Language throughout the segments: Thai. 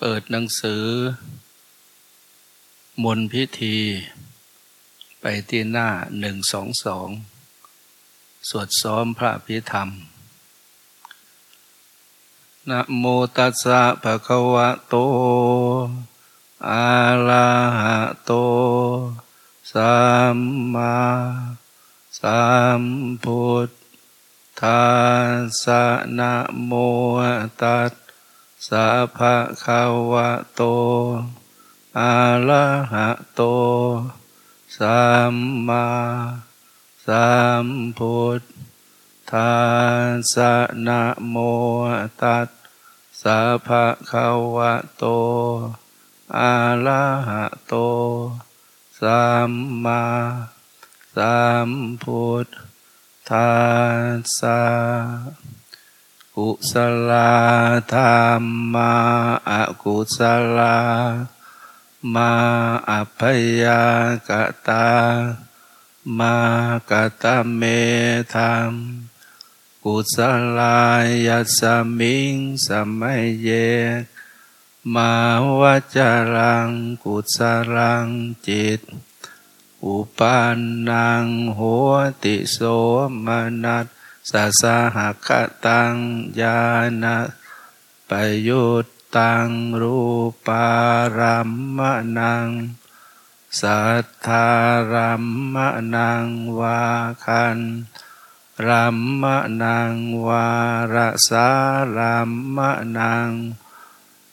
เปิดหนังสือ มนพิธี ไปที่หน้าหนึ่งสองสองสวดซ้อมพระพิธรรมนะโมตัสสะภะคะวะโต อะระหะโต สัมมาสัมพุทธัสสะนะโมตัส สะภะคะวะโตอะระหะโต สัมมาสัมพุทธัสะนะโมตัสสะภะคะวะโตอะระหะโต สัมมาสัมพุทธัสสะ กุศลธรรมาอากุศลามาอัพยากตามากตเมธรรมกุศลายสมิงสมัยเยมาวจารังกุศลังจิต อุปานังหัวติโสมนัส สะสหคตังญาณปยุตตังรูปารัมมนัง สัทธารัมมนังวาคันรัมมนังวารสารัมมนัง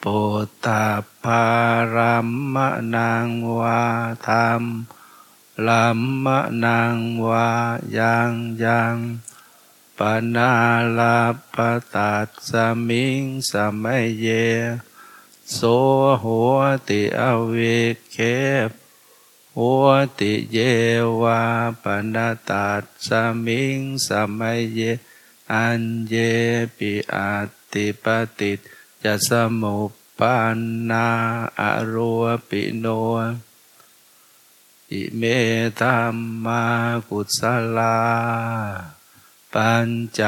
ปุตตาภารัมมนังวาธรรมลัมมนังวายังยัง ปนาลาปตัสสมิงสมัยเย โสหัวติอเวเคปหัวติเยวาปนาตัสสมิงสมัยเย อันเยปิอาติปติจะสมุปานาอรัวปิโนอิเมธรรมากุศลา ปัญจ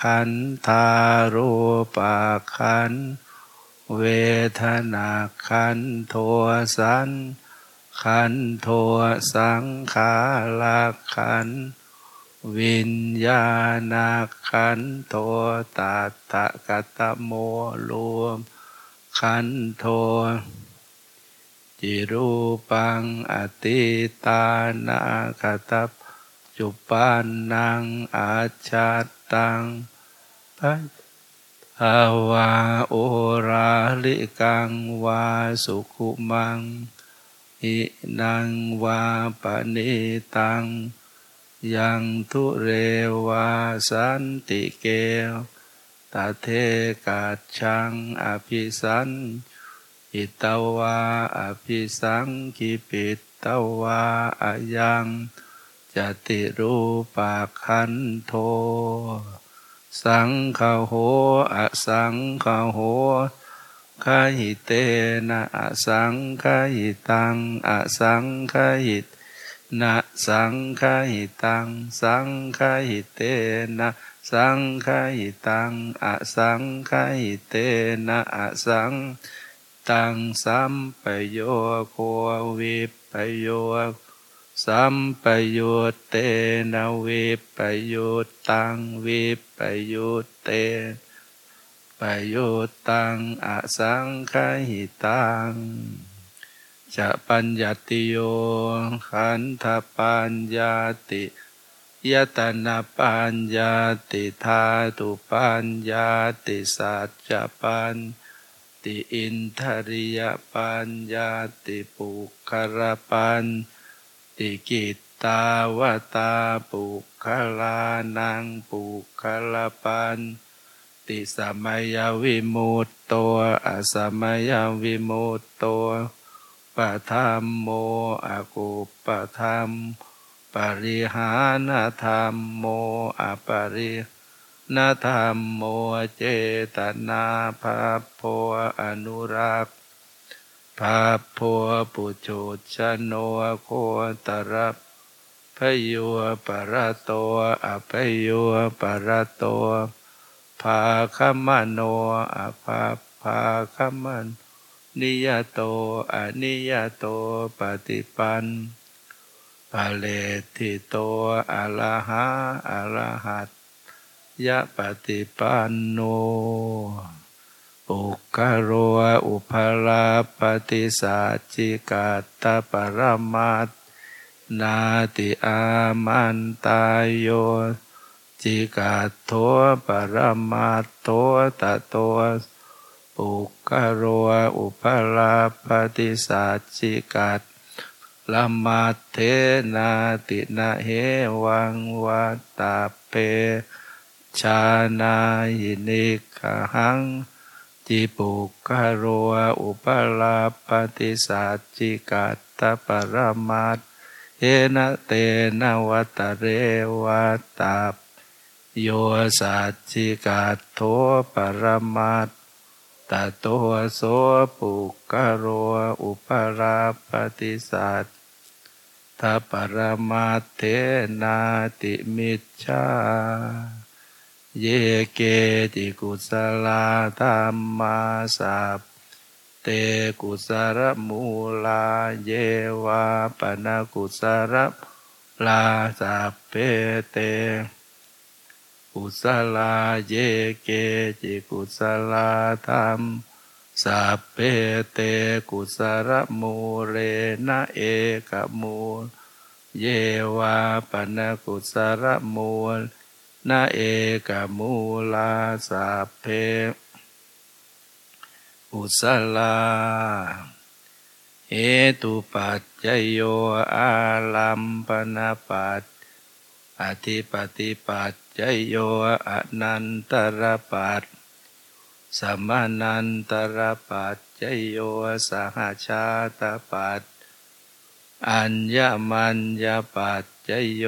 ขันธารูปขัน เวทนาขันโทสันขันโทสังขาราขัน วิญญาณขันโทตัตตะกตโมรวม ขันโท จิรูปังอติตานาคตับ จุปานังอาชาตังปัภาวาโอราลิกังวาสุขุมัง อินังวาปณิตัง ยังทุเรวาสันติเกวตาเทกัจฉังอภิสันอิตาวาอภิสังกิปิตตวาอายัง จติรูปาคันโท สังขโหอสังขโหขหิเตนะอสังขหิตังอสังขหิตนะสังขหิตัง สังขหิเตนะสังขหิตังอสังขหิเตนะอสังตังสัมปโยโควิปโย สัมปโยตเตนะวิปยุตตังวิปยุตเตปโยตังอสังขหิตังจะปัญญติโยขันธปัญญาติยตนาปัญญาติธาตุปัญญาติสัจจปัญติอินทริยปัญญาติปุคารปัญ ติกิตตาวตาปุคลานังปุคลปันติสมัยวิมุตโตอสมัยวิมุตโตปะธรรมโมอากุปะธรรม ปริหานธรรมโมอปรินาธรรมโมเจตนาภาโพอนุรัก ภาโพปุโจชโนโคตรับพโยปรโตอภโยปรโตภาคมโนอภาภาคมันนิยโตอนิยโตปฏิปันภะเลทิโตอะระหะอะระหัตยะปฏิปันโน อุคโรอุปลาปฏิสัจิกาตปรมัตนาติอามันตายโยจิกาโทปรมัตโตตโตปุกโรอุปลาปฏิสัจิกาตละมาเทนาตินาเหวังวัตตาเป ชานายินิกหัง จิปุกโรอุปลาปฏิสัจจิกัตตปรมัตเอนะเตนะวัตเรวัตตาโยสัจจิกัตโทปรมัตตโตโสปุกโรอุปลาปฏิสัจตปรมัตเทนาติมิจฉา เยเกติกุสลาธรรมาสัพเตกุสรมูลาเยวาปนกุสรลาสัพเพเตกุสลาเยเกจิกุสลาธรรมสัพเพเตกุสรมูเรนะเอกมูเยวาปนกุสรมูล นาเอกมูลาสัพเพอุสลาเอตุปัจจโยอาลัมปนาปัตอธิปติปัจจโยอนันตรปัตสมานันตรปัจจโยสหชาตปัตอัญญมัญญปัจจโย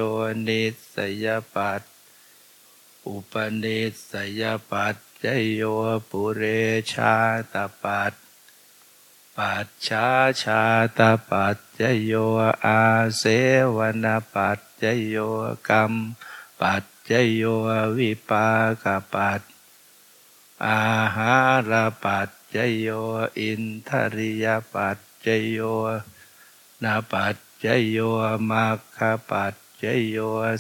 นิสยปัต อุปนิสัยปัจจโยปุเรชาตปัตปัจฉาชาตปัจจโยอาเสวนปัจจโยกรรม ปัจจโยวิปากปัตอาหารปัจจโยอินทริยปัจจโยนาปัจจโยมัคคปัจจโย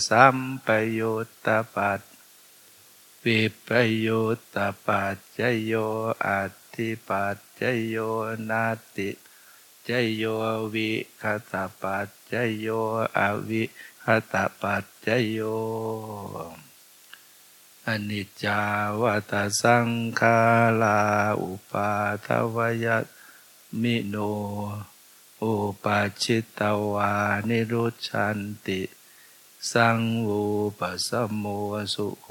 สัมปยุตตปัจ วิปโยตปัจจโยอัติปัจจโยนาติจโยวิคตปัจจโยอวิคตปัจจโยอนิจจาวัตสังขาลาอุปาทวยมิโน อุปาชิตวานิรุชันติ สังวูปสมโมสุโค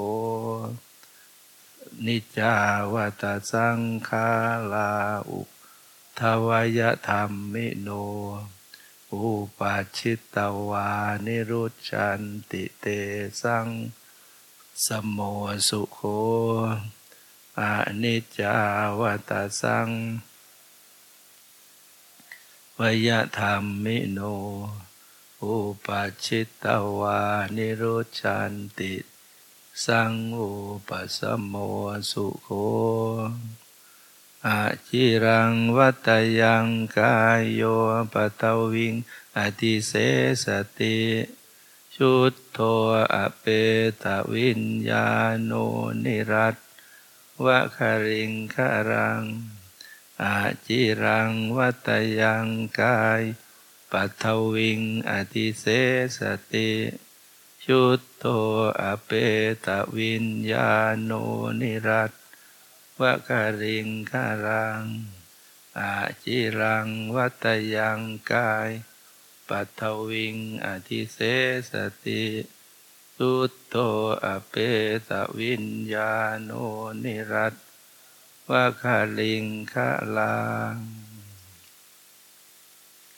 นิจาวัตสังขาลาอุทวยธรรมมิโน อุปาชิตวานิรุชันติเตสังสมโมสุโคอนิจจาวัตสังวะยะธัมมิโน อุปปัชชิตวานิรุชฌันติ เตสัง วูปะสะโมสุโข อะจิรังวะตะยังกาโยปะฐะวิง อะธิเสสสะติ ฉุฑโฑ อะเปตะวิญญาโณ นิรัตถังวะ กะลิงคะรังอาจิรังวัตยังกาย ปัทวิงอติเสสติชุตโตอเปตวิญญาโนนิรัตวะคาริงคารังอาจิรังวัตยังกายปัทวิงอติเสสติชุตโตอเปตวิญญาโนนิรัตวะคาลิงคาลัง